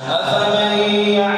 ويهدي